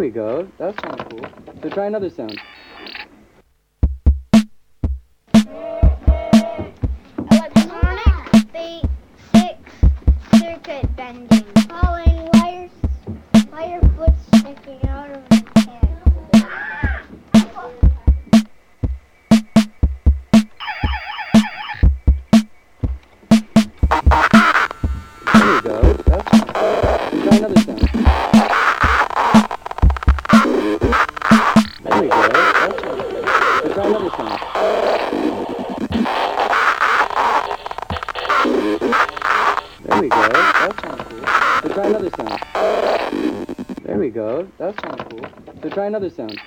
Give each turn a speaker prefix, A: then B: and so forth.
A: we go. That sounds cool. So try another sound.
B: Electronic circuit bending. Following wires, wire foot sticking out of
A: another sound. There we go. That sounds cool. So try another sound. There we go. That sounds cool. So try another sound.